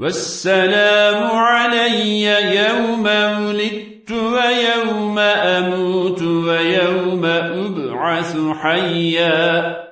والسلام علي يوم ولدت ويوم أموت ويوم أبعث حيا.